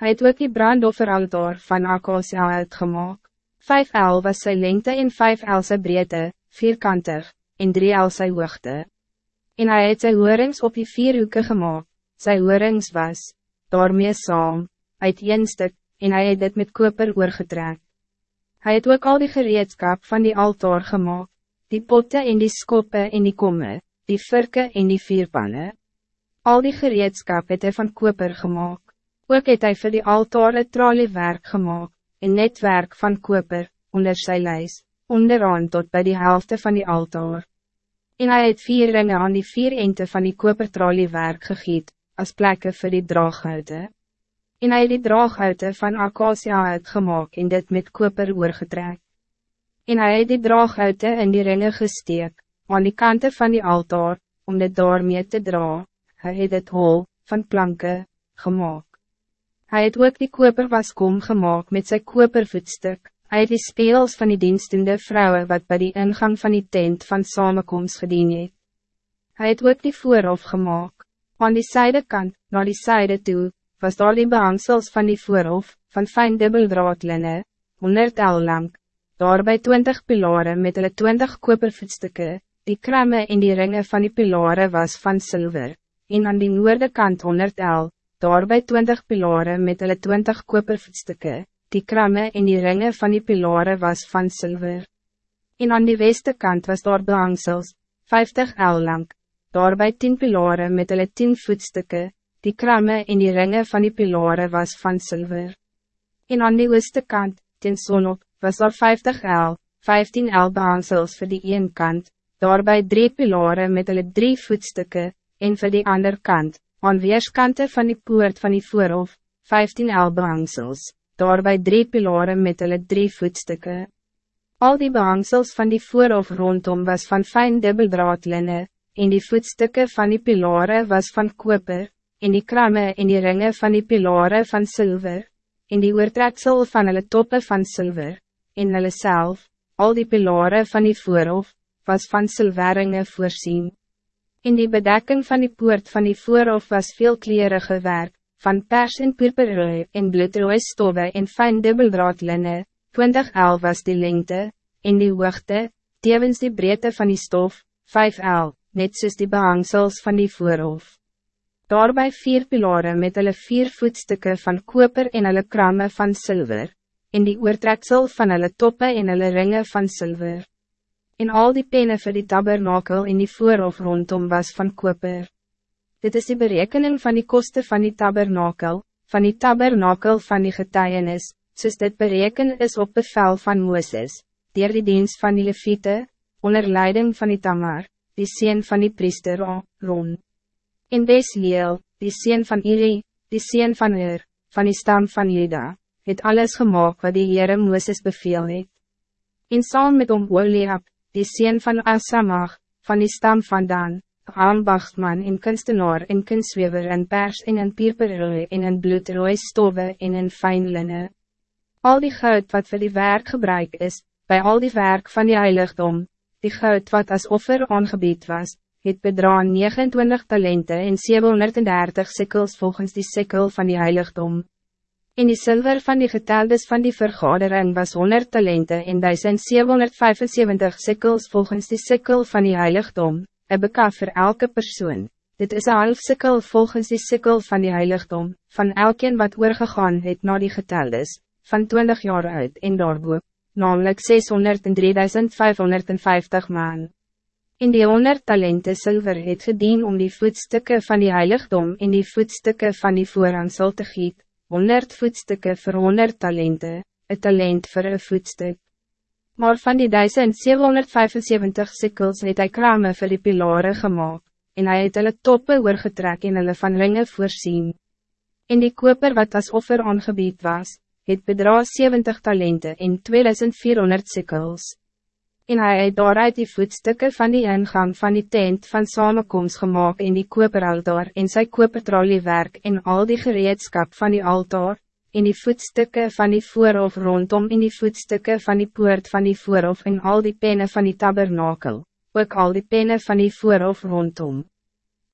Hij het ook die brandofferaltaar van Acacia uitgemaak. Vijf el was sy lengte en vijf el sy breedte, vierkantig, en drie el sy hoogte. En hij het sy hoorings op die vier hoeken gemaakt, sy hoorings was, daarmee saam, uit een stuk, en hij het dit met koper oorgetrek. Hij het ook al die gereedskap van die altaar gemaakt, die potte en die skoppe en die komme, die virke en die vierpanne. Al die gereedskap het hy van koper gemaakt. Ook het hy vir die altaar het traliewerk gemaakt, en netwerk van koper, onder sy lijs, onderaan tot bij die helft van die altaar. En hij het vier ringe aan die vier ente van die kopertraliewerk gegiet, als plekken voor die draaghoute. En hij het die draaghoute van Acacia uitgemaak en dit met koper oorgetrek. En hij het die draaghoute in die ringe gesteek, aan die kanten van die altaar, om dit daarmee te dra, hij het het hol, van planken, gemaakt. Hij het ook die koper waskom gemaakt met zijn kopervoetstuk. Hij het die speels van die dienstende vrouwen wat bij die ingang van die tent van samenkomst gedien het. Hij het ook die voorhof gemaakt. Aan die zijdekant, naar die zijde toe, was daar die behangsels van die voorhof, van fijn dubbeldraadlinne, 100 el lang, daarbij 20 pilaren met hulle 20 kopervoetstukken, die kramme en die ringen van die pilaren was van zilver, en aan die noorde kant 100 el, daarbij twintig pilaren met hulle twintig kopervoetstukken, die kramme en die ringen van die pilaren was van zilver. En aan die weste kant was daar behangsels, vijftig el lang, daarbij tien pilaren met hulle tien voetstukken, die kramme en die ringen van die pilaren was van zilver. En aan die ooste kant, ten zonop, was daar vijftig el, vijftien el behangsels voor die een kant, daarbij drie pilaren met hulle drie voetstukken, en voor die andere kant, aan weerskante van die poort van die voorhof, 15 elbehangsels, daarbij drie pilaren met hulle drie voetstukken. Al die behangsels van die voorhof rondom was van fijn dubbeldraadlinne, en die voetstukken van die pilaren was van koper, en die kramme en die ringen van die pilaren van zilver, en die oortreksel van hulle toppe van zilver, en hulle self, al die pilaren van die voorhof, was van zilveringe voorzien. In die bedekking van die poort van die voorhof was veel kleerige werk, van pers en purperrooi en bloedrooi stoffe en fijn dubbeldraadlinne, 20 el was die lengte, en die hoogte, tevens die breedte van die stof, 5 el, net soos die behangsels van die voorhof. Daarbij vier pilaren met hulle vier voetstukken van koper en hulle kramme van zilver, en die oortreksel van hulle toppe en hulle ringen van zilver en al die pennen voor die tabernakel in die voorhof rondom was van koper. Dit is die berekening van die kosten van die tabernakel, van die tabernakel van die getuienis, soos dit bereken is op bevel van Mooses, dier die dienst van die leviete, onder leiding van die tamar, die sien van die priester Ron. In Besleel, die sien van Iri, die sien van Ur, van die stam van Juda, het alles gemaakt wat die Heere Mooses beveel het. En saam met om Oliab, die sien van Asamach, van die stam van Dan, aanbachtman en kunstenaar en kunswever en pers en in pierperrooi en in bloedrooi stoffe en in fijn linne. Al die goud wat voor die werk gebruik is, bij al die werk van die heiligdom, die goud wat als offer aangebied was, het bedraan 29 talenten en 730 sikkels volgens die sikkel van die heiligdom. En die zilver van die geteldes van die vergadering was 100 talenten en 1775 sikkels volgens die sikkel van die heiligdom, een bekaf voor elke persoon. Dit is een half sikkel volgens die sikkel van die heiligdom, van elkeen wat oorgegaan het na die geteldes, van 20 jaar uit en daarboop, namelijk 603.550 maan. In die 100 talenten zilver het gedien om die voetstukken van die heiligdom en die voetstukken van die voorhangsel te gieten 100 voetstukken voor 100 talenten, een talent voor een voetstuk. Maar van die 1775 sikkels het hy krame vir die pilare gemaakt, en hy het hulle toppe oorgetrek en hulle van ringe voorzien. En die koper wat als offer aangebied was, het bedra 70 talenten in 2400 sikkels en hij het daaruit die voetstukken van die ingang van die tent van samenkomst gemaakt in die koperaltaar en sy kopertroliewerk en al die gereedskap van die altaar, in die voetstukken van die voorhof rondom in die voetstukken van die poort van die voorhof en al die pennen van die tabernakel, ook al die pennen van die voorhof rondom.